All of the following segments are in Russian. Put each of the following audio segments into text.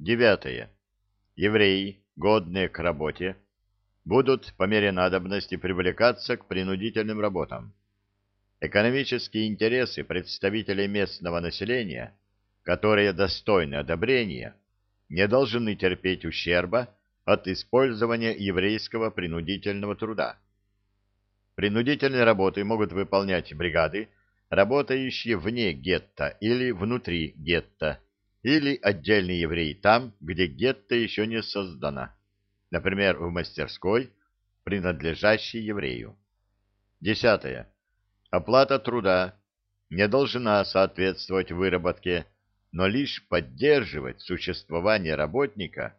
Девятое. Евреи, годные к работе, будут по мере надобности привлекаться к принудительным работам. Экономические интересы представителей местного населения, которые достойны одобрения, не должны терпеть ущерба от использования еврейского принудительного труда. Принудительные работы могут выполнять бригады, работающие вне гетто или внутри гетто, или отдельные евреи там, где гетто еще не создано, например, в мастерской, принадлежащей еврею. Десятое. Оплата труда не должна соответствовать выработке, но лишь поддерживать существование работника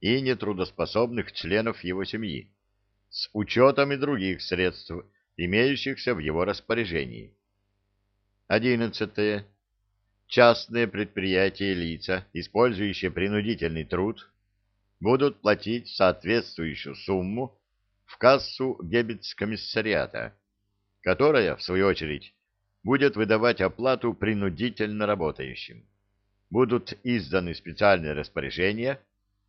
и нетрудоспособных членов его семьи, с учетом и других средств, имеющихся в его распоряжении. Одиннадцатое. Частные предприятия и лица, использующие принудительный труд, будут платить соответствующую сумму в кассу Геббельс-комиссариата, которая, в свою очередь, будет выдавать оплату принудительно работающим. Будут изданы специальные распоряжения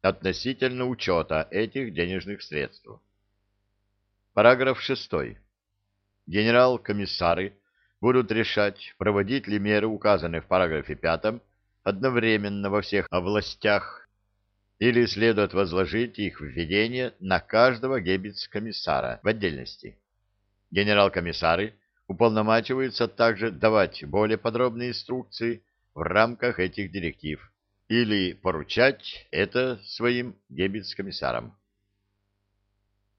относительно учета этих денежных средств. Параграф 6. Генерал-комиссары будут решать, проводить ли меры, указанные в параграфе 5, одновременно во всех областях, или следует возложить их введение на каждого геббельс-комиссара в отдельности. Генерал-комиссары уполномачиваются также давать более подробные инструкции в рамках этих директив или поручать это своим геббельс-комиссарам.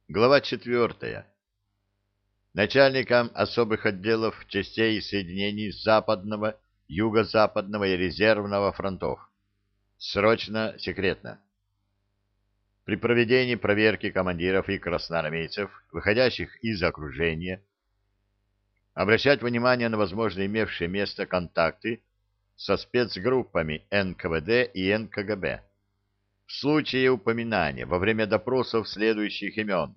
Глава 4. Начальникам особых отделов частей и соединений Западного, Юго-Западного и Резервного фронтов. Срочно, секретно. При проведении проверки командиров и красноармейцев, выходящих из окружения, обращать внимание на возможно имевшие место контакты со спецгруппами НКВД и НКГБ. В случае упоминания во время допросов следующих имен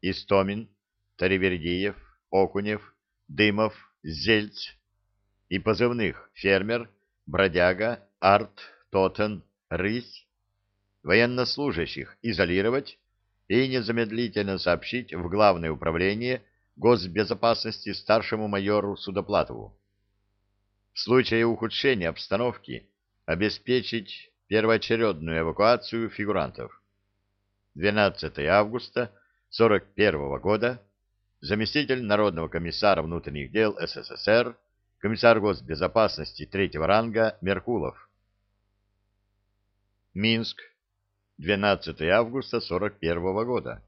Истомин, Таривердиев, Окунев, Дымов, Зельц и позывных фермер, бродяга, арт, тотен, рысь, военнослужащих изолировать и незамедлительно сообщить в Главное управление госбезопасности старшему майору Судоплатову. В случае ухудшения обстановки обеспечить первоочередную эвакуацию фигурантов. 12 августа 1941 года заместитель Народного комиссара внутренних дел СССР, комиссар госбезопасности третьего ранга Меркулов. Минск, 12 августа 1941 года.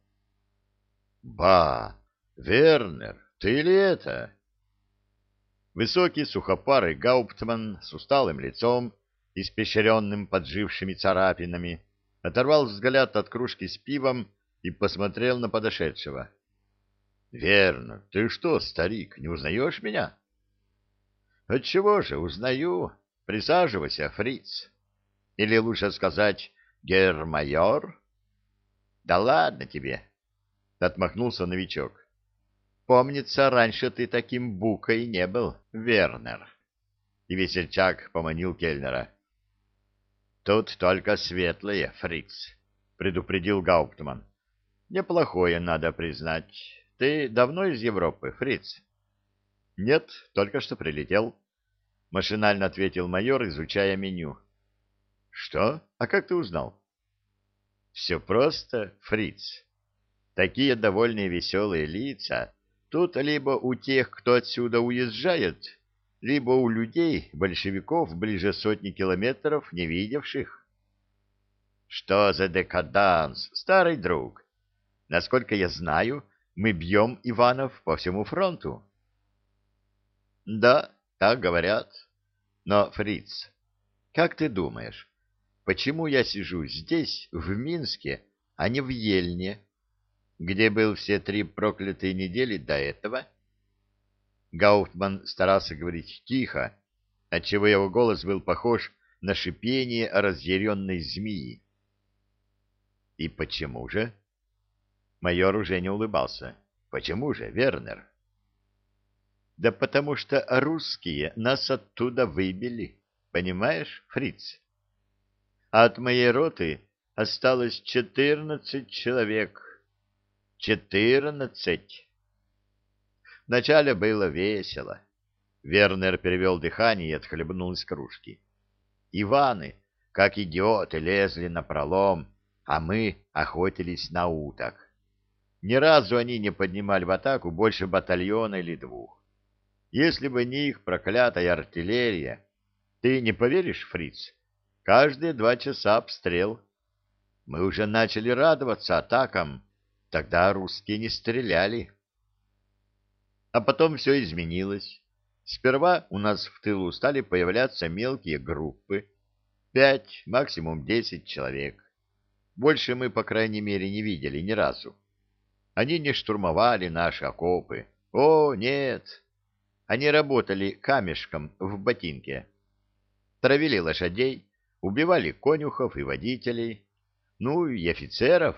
Ба, Вернер, ты ли это? Высокий сухопарый гауптман с усталым лицом, испещренным поджившими царапинами, оторвал взгляд от кружки с пивом и посмотрел на подошедшего. — Верно. Ты что, старик, не узнаешь меня? — Отчего же, узнаю. Присаживайся, фриц. Или лучше сказать, гермайор? — Да ладно тебе, — отмахнулся новичок. Помнится, раньше ты таким букой не был, Вернер. И весельчак поманил кельнера. Тут только светлые, фриц, предупредил Гауптман. Неплохое, надо признать. Ты давно из Европы, фриц? Нет, только что прилетел. Машинально ответил майор, изучая меню. Что? А как ты узнал? Все просто, фриц. Такие довольные веселые лица Тут либо у тех, кто отсюда уезжает, либо у людей, большевиков, ближе сотни километров, не видевших. Что за декаданс, старый друг? Насколько я знаю, мы бьем Иванов по всему фронту. Да, так говорят. Но, Фриц, как ты думаешь, почему я сижу здесь, в Минске, а не в Ельне, где был все три проклятые недели до этого? Гауптман старался говорить тихо, отчего его голос был похож на шипение разъяренной змеи. «И почему же?» Майор уже не улыбался. «Почему же, Вернер?» «Да потому что русские нас оттуда выбили, понимаешь, фриц? от моей роты осталось четырнадцать человек. Четырнадцать! Вначале было весело. Вернер перевел дыхание и отхлебнул из кружки. Иваны, как идиоты, лезли на пролом, а мы охотились на уток. Ни разу они не поднимали в атаку больше батальона или двух. Если бы не их проклятая артиллерия, ты не поверишь, фриц, каждые два часа обстрел. Мы уже начали радоваться атакам, тогда русские не стреляли. А потом все изменилось. Сперва у нас в тылу стали появляться мелкие группы, пять, максимум десять человек. Больше мы, по крайней мере, не видели ни разу. Они не штурмовали наши окопы. О, нет! Они работали камешком в ботинке. Травили лошадей, убивали конюхов и водителей, ну и офицеров.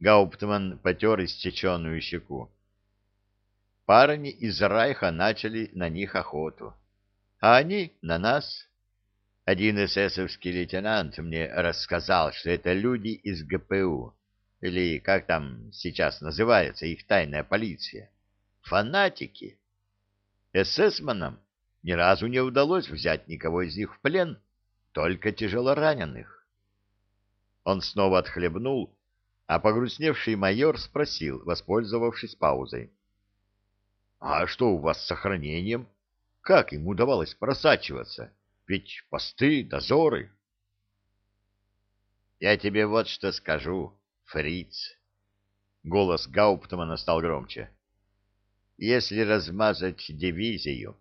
Гауптман потер истеченную щеку парни из Райха начали на них охоту. А они на нас. Один эсэсовский лейтенант мне рассказал, что это люди из ГПУ, или как там сейчас называется их тайная полиция. Фанатики. Эсэсманам ни разу не удалось взять никого из них в плен, только тяжелораненых. Он снова отхлебнул, а погрустневший майор спросил, воспользовавшись паузой. А что у вас с сохранением? Как им удавалось просачиваться? Ведь посты, дозоры. Я тебе вот что скажу, фриц. Голос Гауптмана стал громче. Если размазать дивизию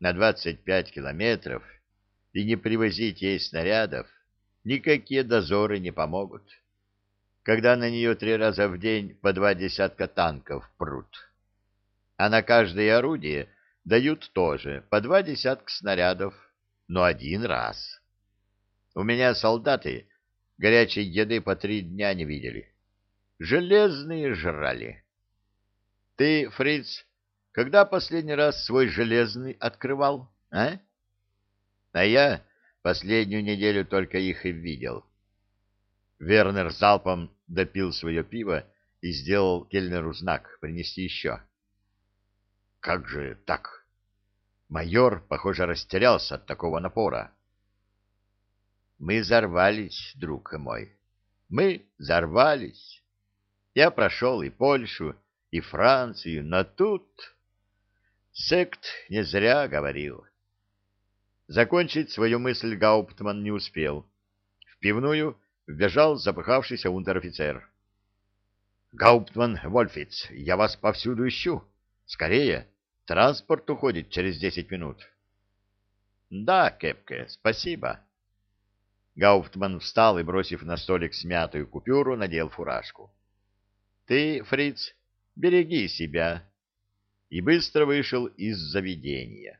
на 25 километров и не привозить ей снарядов, никакие дозоры не помогут. Когда на нее три раза в день по два десятка танков прут а на каждое орудие дают тоже по два десятка снарядов, но один раз. У меня солдаты горячей еды по три дня не видели. Железные жрали. Ты, фриц, когда последний раз свой железный открывал, а? А я последнюю неделю только их и видел. Вернер залпом допил свое пиво и сделал кельнеру знак принести еще. Как же так? Майор, похоже, растерялся от такого напора. Мы взорвались, друг мой. Мы взорвались. Я прошел и Польшу, и Францию, но тут... Сект не зря говорил. Закончить свою мысль Гауптман не успел. В пивную вбежал запыхавшийся унтер-офицер. — Гауптман Вольфиц, я вас повсюду ищу. Скорее! Транспорт уходит через десять минут. Да, Кепке, спасибо. Гауптман встал и, бросив на столик смятую купюру, надел фуражку. Ты, фриц, береги себя. И быстро вышел из заведения.